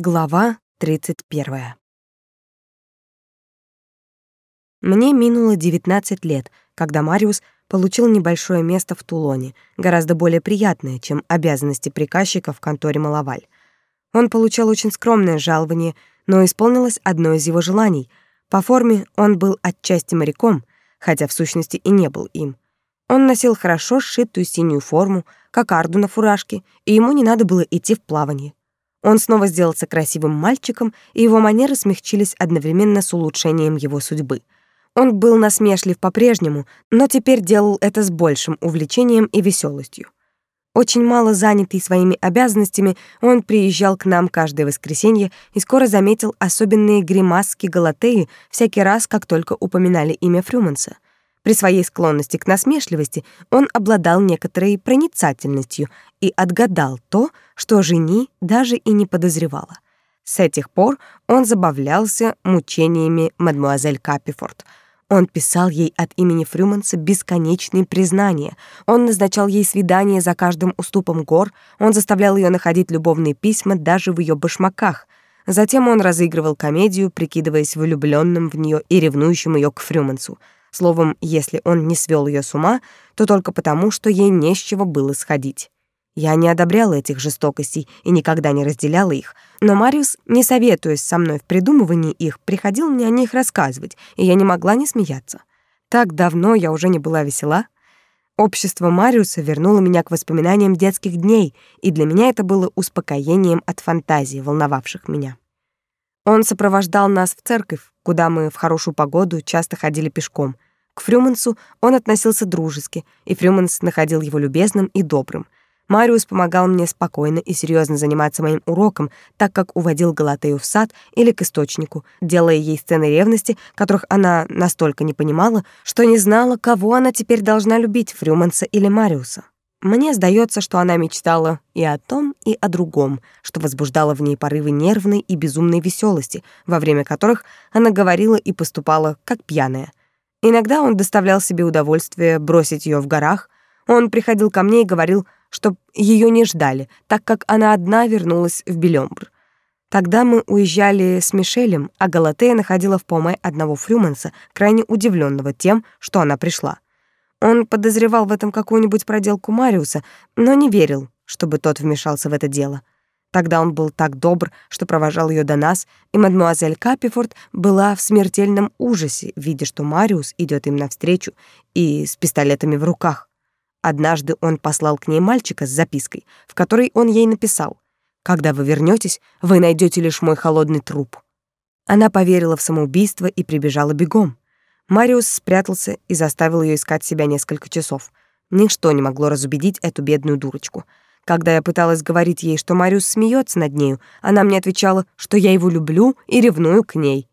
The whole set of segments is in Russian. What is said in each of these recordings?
Глава 31. Мне минуло 19 лет, когда Мариус получил небольшое место в Тулоне, гораздо более приятное, чем обязанности приказчика в конторе Малаваль. Он получал очень скромное жалование, но исполнилось одно из его желаний. По форме он был отчасти моряком, хотя в сущности и не был им. Он носил хорошо сшитую синюю форму, кокарду на фуражке, и ему не надо было идти в плавание. Он снова сделался красивым мальчиком, и его манеры смягчились одновременно с улучшением его судьбы. Он был насмешлив по-прежнему, но теперь делал это с большим увлечением и веселостью. Очень мало занятый своими обязанностями, он приезжал к нам каждое воскресенье и скоро заметил особенные гримаски Галатеи всякий раз, как только упоминали имя Фрюманса — при своей склонности к насмешливости он обладал некоторой проницательностью и отгадал то, что жени даже и не подозревала. С этих пор он забавлялся мучениями мадмуазель Капифорд. Он писал ей от имени Фрюманса бесконечные признания. Он назначал ей свидания за каждым уступом гор. Он заставлял ее находить любовные письма даже в ее башмаках. Затем он разыгрывал комедию, прикидываясь влюбленным в нее и ревнующим ее к Фрюмансу. Словом, если он не свел ее с ума, то только потому, что ей не с чего было сходить. Я не одобряла этих жестокостей и никогда не разделяла их, но Мариус, не советуясь со мной в придумывании их, приходил мне о них рассказывать, и я не могла не смеяться. Так давно я уже не была весела. Общество Мариуса вернуло меня к воспоминаниям детских дней, и для меня это было успокоением от фантазий, волновавших меня. Он сопровождал нас в церковь, куда мы в хорошую погоду часто ходили пешком. К Фрюмансу он относился дружески, и Фрюманс находил его любезным и добрым. Мариус помогал мне спокойно и серьезно заниматься моим уроком, так как уводил Галатею в сад или к источнику, делая ей сцены ревности, которых она настолько не понимала, что не знала, кого она теперь должна любить, Фрюманса или Мариуса. Мне сдается, что она мечтала и о том, и о другом, что возбуждало в ней порывы нервной и безумной веселости, во время которых она говорила и поступала как пьяная. Иногда он доставлял себе удовольствие бросить ее в горах. Он приходил ко мне и говорил, что ее не ждали, так как она одна вернулась в Белёмбр. Тогда мы уезжали с Мишелем, а Галатея находила в Поме одного фрюманса, крайне удивленного тем, что она пришла. Он подозревал в этом какую-нибудь проделку Мариуса, но не верил, чтобы тот вмешался в это дело. Тогда он был так добр, что провожал ее до нас, и мадмуазель Капифорд была в смертельном ужасе, видя, что Мариус идет им навстречу и с пистолетами в руках. Однажды он послал к ней мальчика с запиской, в которой он ей написал «Когда вы вернетесь, вы найдете лишь мой холодный труп». Она поверила в самоубийство и прибежала бегом. Мариус спрятался и заставил ее искать себя несколько часов. Ничто не могло разубедить эту бедную дурочку. Когда я пыталась говорить ей, что Мариус смеется над нею, она мне отвечала, что я его люблю и ревную к ней.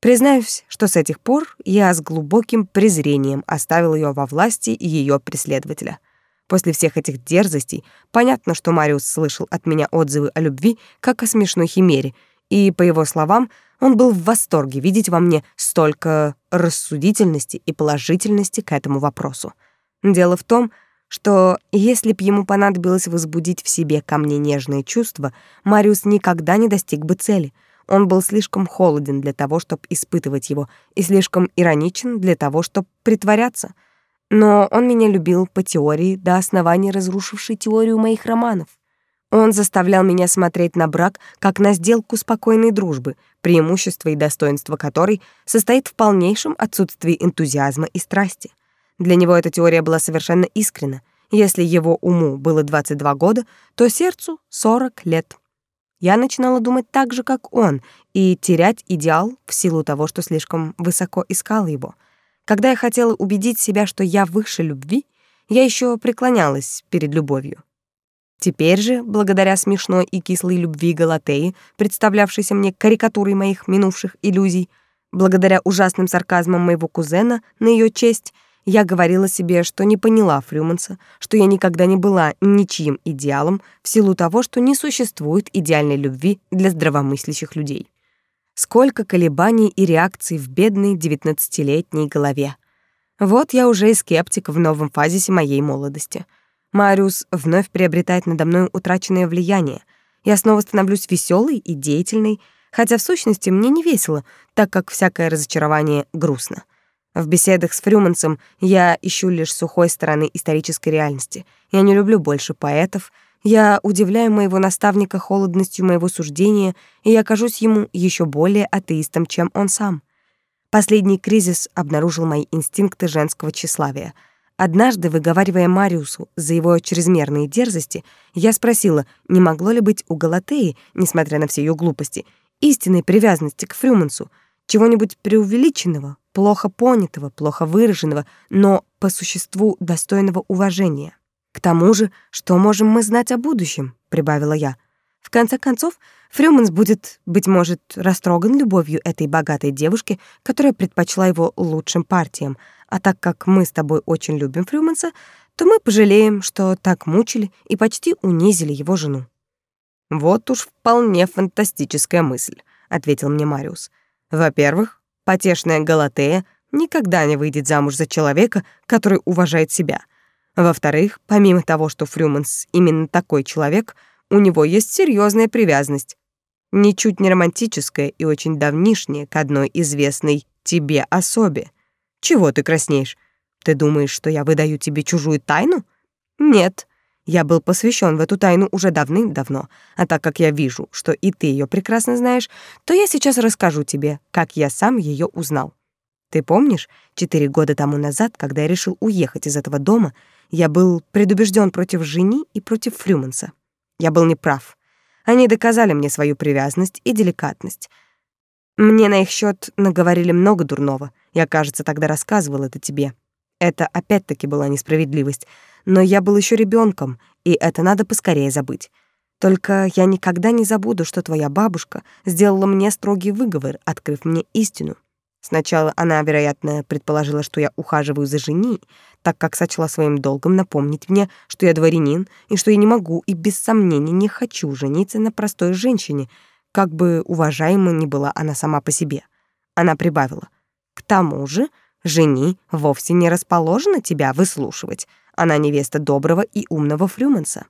Признаюсь, что с этих пор я с глубоким презрением оставил ее во власти ее преследователя. После всех этих дерзостей понятно, что Мариус слышал от меня отзывы о любви как о смешной химере, и, по его словам, он был в восторге видеть во мне столько рассудительности и положительности к этому вопросу. Дело в том, что если б ему понадобилось возбудить в себе ко мне нежные чувства, Мариус никогда не достиг бы цели. Он был слишком холоден для того, чтобы испытывать его, и слишком ироничен для того, чтобы притворяться. Но он меня любил по теории, до основания разрушившей теорию моих романов. Он заставлял меня смотреть на брак как на сделку спокойной дружбы, преимущество и достоинство которой состоит в полнейшем отсутствии энтузиазма и страсти. Для него эта теория была совершенно искренна. Если его уму было 22 года, то сердцу 40 лет. Я начинала думать так же, как он, и терять идеал в силу того, что слишком высоко искала его. Когда я хотела убедить себя, что я выше любви, я еще преклонялась перед любовью. Теперь же, благодаря смешной и кислой любви Галатеи, представлявшейся мне карикатурой моих минувших иллюзий, благодаря ужасным сарказмам моего кузена на ее честь, я говорила себе, что не поняла Фрюманса, что я никогда не была ничьим идеалом в силу того, что не существует идеальной любви для здравомыслящих людей. Сколько колебаний и реакций в бедной девятнадцатилетней голове. Вот я уже и скептик в новом фазисе моей молодости — Мариус вновь приобретает надо мной утраченное влияние. Я снова становлюсь веселой и деятельной, хотя в сущности мне не весело, так как всякое разочарование грустно. В беседах с Фрюмансом я ищу лишь сухой стороны исторической реальности. Я не люблю больше поэтов, я удивляю моего наставника холодностью моего суждения, и я кажусь ему еще более атеистом, чем он сам. Последний кризис обнаружил мои инстинкты женского тщеславия. Однажды, выговаривая Мариусу за его чрезмерные дерзости, я спросила, не могло ли быть у Галатеи, несмотря на все ее глупости, истинной привязанности к Фрюмансу, чего-нибудь преувеличенного, плохо понятого, плохо выраженного, но по существу достойного уважения. К тому же, что можем мы знать о будущем, прибавила я. В конце концов, Фрюманс будет, быть может, растроган любовью этой богатой девушки, которая предпочла его лучшим партиям. А так как мы с тобой очень любим Фрюманса, то мы пожалеем, что так мучили и почти унизили его жену. Вот уж вполне фантастическая мысль, ответил мне Мариус. Во-первых, потешная Галатея никогда не выйдет замуж за человека, который уважает себя. Во-вторых, помимо того, что Фрюманс именно такой человек, у него есть серьезная привязанность, ничуть не романтическая и очень давнишняя к одной известной тебе особе. Чего ты краснеешь? Ты думаешь, что я выдаю тебе чужую тайну? Нет. Я был посвящен в эту тайну уже давным-давно, а так как я вижу, что и ты ее прекрасно знаешь, то я сейчас расскажу тебе, как я сам ее узнал. Ты помнишь, четыре года тому назад, когда я решил уехать из этого дома, я был предубежден против жени и против Фрюманса. Я был неправ. Они доказали мне свою привязанность и деликатность. Мне на их счет наговорили много дурного. Я, кажется, тогда рассказывал это тебе. Это опять-таки была несправедливость. Но я был еще ребенком, и это надо поскорее забыть. Только я никогда не забуду, что твоя бабушка сделала мне строгий выговор, открыв мне истину. Сначала она, вероятно, предположила, что я ухаживаю за жени, так как сочла своим долгом напомнить мне, что я дворянин и что я не могу и без сомнения не хочу жениться на простой женщине, как бы уважаема ни была она сама по себе. Она прибавила: "К тому же, жени вовсе не расположена тебя выслушивать. Она невеста доброго и умного Фрюманса.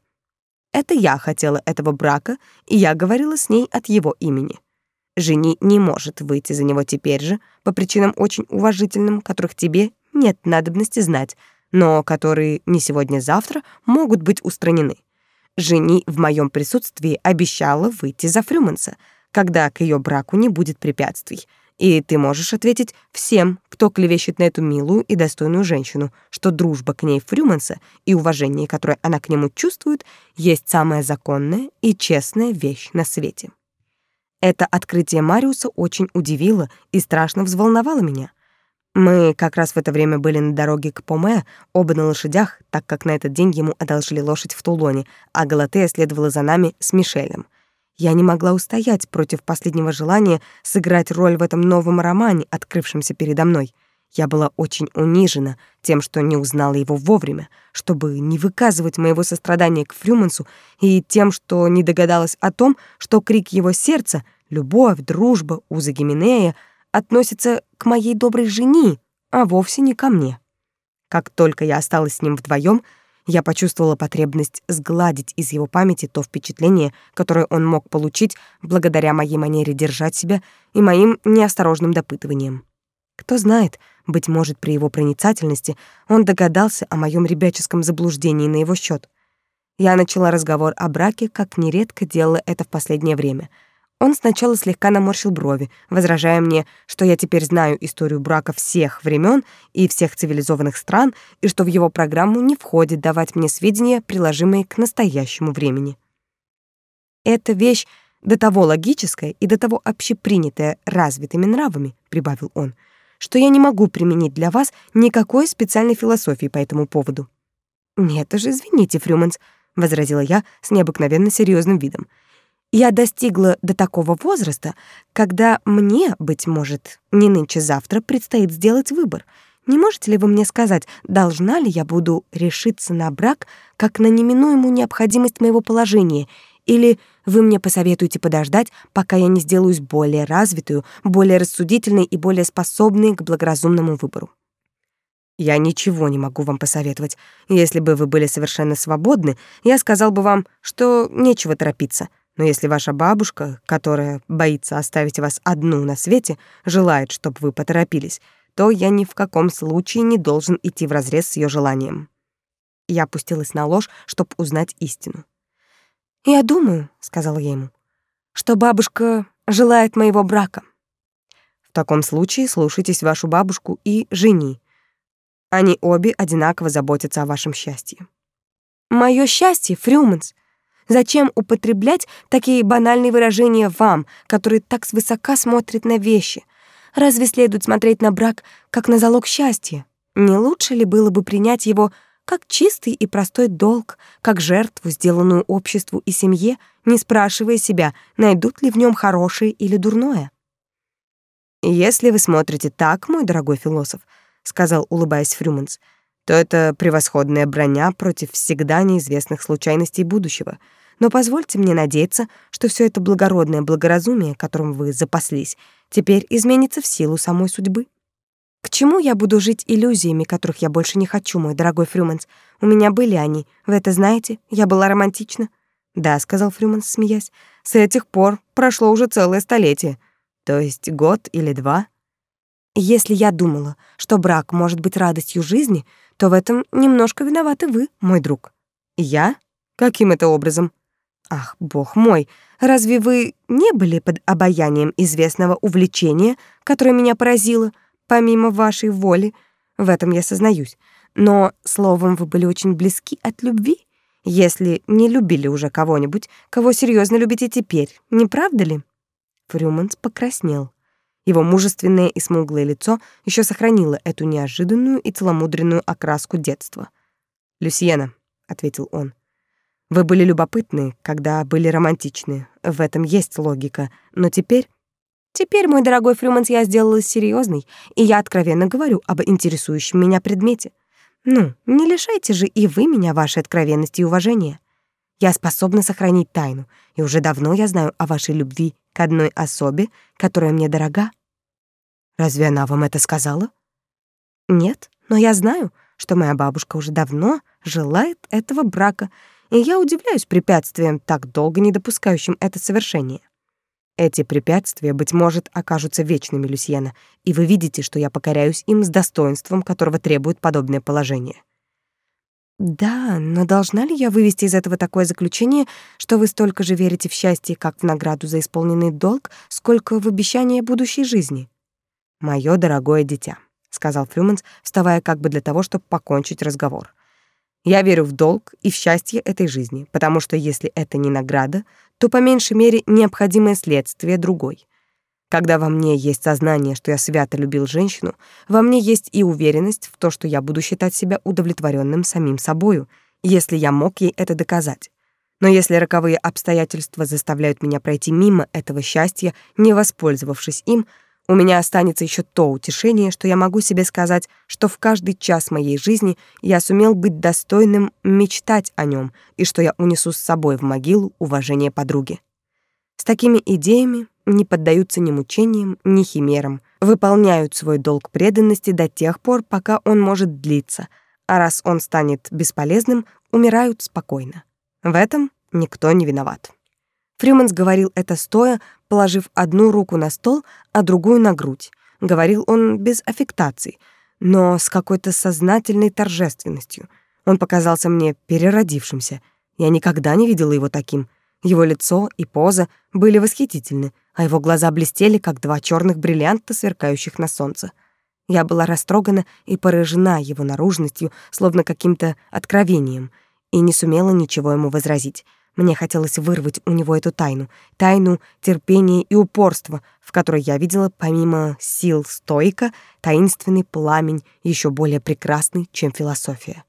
Это я хотела этого брака, и я говорила с ней от его имени. Жени не может выйти за него теперь же по причинам очень уважительным, которых тебе нет надобности знать, но которые не сегодня-завтра могут быть устранены. Жени в моем присутствии обещала выйти за Фрюманса, когда к ее браку не будет препятствий. И ты можешь ответить всем, кто клевещет на эту милую и достойную женщину, что дружба к ней Фрюманса и уважение, которое она к нему чувствует, есть самая законная и честная вещь на свете. Это открытие Мариуса очень удивило и страшно взволновало меня. Мы как раз в это время были на дороге к Поме, оба на лошадях, так как на этот день ему одолжили лошадь в Тулоне, а Галатея следовала за нами с Мишелем. Я не могла устоять против последнего желания сыграть роль в этом новом романе, открывшемся передо мной. Я была очень унижена тем, что не узнала его вовремя, чтобы не выказывать моего сострадания к Фрюмансу, и тем, что не догадалась о том, что крик его сердца, любовь, дружба, узы Гименея относится к моей доброй жене, а вовсе не ко мне. Как только я осталась с ним вдвоем, я почувствовала потребность сгладить из его памяти то впечатление, которое он мог получить благодаря моей манере держать себя и моим неосторожным допытываниям. Кто знает, быть может, при его проницательности он догадался о моем ребяческом заблуждении на его счет. Я начала разговор о браке, как нередко делала это в последнее время. Он сначала слегка наморщил брови, возражая мне, что я теперь знаю историю брака всех времен и всех цивилизованных стран, и что в его программу не входит давать мне сведения, приложимые к настоящему времени. Эта вещь до того логическая и до того общепринятая развитыми нравами, прибавил он, — что я не могу применить для вас никакой специальной философии по этому поводу. Нет же, извините, Фрюманс, возразила я с необыкновенно серьезным видом. Я достигла до такого возраста, когда мне, быть может, не нынче-завтра предстоит сделать выбор. Не можете ли вы мне сказать, должна ли я буду решиться на брак как на неминуемую необходимость моего положения или вы мне посоветуете подождать, пока я не сделаюсь более развитую, более рассудительной и более способной к благоразумному выбору. Я ничего не могу вам посоветовать. Если бы вы были совершенно свободны, я сказал бы вам, что нечего торопиться. Но если ваша бабушка, которая боится оставить вас одну на свете, желает, чтобы вы поторопились, то я ни в каком случае не должен идти вразрез с ее желанием. Я опустилась на ложь, чтобы узнать истину. «Я думаю», — сказала я ему, — «что бабушка желает моего брака». «В таком случае слушайтесь вашу бабушку и жени. Они обе одинаково заботятся о вашем счастье». «Моё счастье, Фрюманс? Зачем употреблять такие банальные выражения вам, которые так свысока смотрят на вещи? Разве следует смотреть на брак как на залог счастья? Не лучше ли было бы принять его как чистый и простой долг, как жертву, сделанную обществу и семье, не спрашивая себя, найдут ли в нем хорошее или дурное? «Если вы смотрите так, мой дорогой философ», — сказал, улыбаясь Фрюманс, то это превосходная броня против всегда неизвестных случайностей будущего. Но позвольте мне надеяться, что все это благородное благоразумие, которым вы запаслись, теперь изменится в силу самой судьбы. К чему я буду жить иллюзиями, которых я больше не хочу, мой дорогой Фрюманс? У меня были они. Вы это знаете? Я была романтична. Да, сказал Фрюманс, смеясь. С этих пор прошло уже целое столетие. То есть год или два. Если я думала, что брак может быть радостью жизни, то в этом немножко виноваты вы, мой друг. Я? Каким это образом? Ах, бог мой, разве вы не были под обаянием известного увлечения, которое меня поразило? Помимо вашей воли, в этом я сознаюсь. Но, словом, вы были очень близки от любви, если не любили уже кого-нибудь, кого серьезно любите теперь, не правда ли?» Фрюманс покраснел. Его мужественное и смуглое лицо еще сохранило эту неожиданную и целомудренную окраску детства. «Люсьена», — ответил он, — «вы были любопытны, когда были романтичны. В этом есть логика. Но теперь Теперь, мой дорогой Фрюманс, я сделалась серьезной, и я откровенно говорю об интересующем меня предмете. Ну, не лишайте же и вы меня вашей откровенности и уважения. Я способна сохранить тайну, и уже давно я знаю о вашей любви к одной особе, которая мне дорога. Разве она вам это сказала? Нет, но я знаю, что моя бабушка уже давно желает этого брака, и я удивляюсь препятствиям, так долго не допускающим это совершение. Эти препятствия, быть может, окажутся вечными, Люсьена, и вы видите, что я покоряюсь им с достоинством, которого требует подобное положение. Да, но должна ли я вывести из этого такое заключение, что вы столько же верите в счастье, как в награду за исполненный долг, сколько в обещание будущей жизни? Моё дорогое дитя, сказал Фрюманс, вставая как бы для того, чтобы покончить разговор. Я верю в долг и в счастье этой жизни, потому что если это не награда, то по меньшей мере необходимое следствие другой. Когда во мне есть сознание, что я свято любил женщину, во мне есть и уверенность в то, что я буду считать себя удовлетворенным самим собою, если я мог ей это доказать. Но если роковые обстоятельства заставляют меня пройти мимо этого счастья, не воспользовавшись им, у меня останется еще то утешение, что я могу себе сказать, что в каждый час моей жизни я сумел быть достойным мечтать о нем и что я унесу с собой в могилу уважение подруги. С такими идеями не поддаются ни мучениям, ни химерам, выполняют свой долг преданности до тех пор, пока он может длиться, а раз он станет бесполезным, умирают спокойно. В этом никто не виноват. Фрюманс говорил это стоя, положив одну руку на стол, а другую на грудь. Говорил он без аффектаций, но с какой-то сознательной торжественностью. Он показался мне переродившимся. Я никогда не видела его таким. Его лицо и поза были восхитительны, а его глаза блестели, как два черных бриллианта, сверкающих на солнце. Я была растрогана и поражена его наружностью, словно каким-то откровением, и не сумела ничего ему возразить. Мне хотелось вырвать у него эту тайну, тайну терпения и упорства, в которой я видела помимо сил стойка таинственный пламень, еще более прекрасный, чем философия.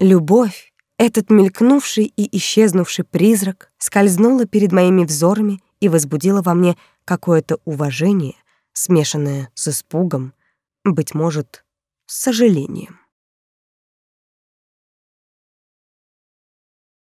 Любовь, этот мелькнувший и исчезнувший призрак, скользнула перед моими взорами и возбудила во мне какое-то уважение, смешанное с испугом, быть может, с сожалением.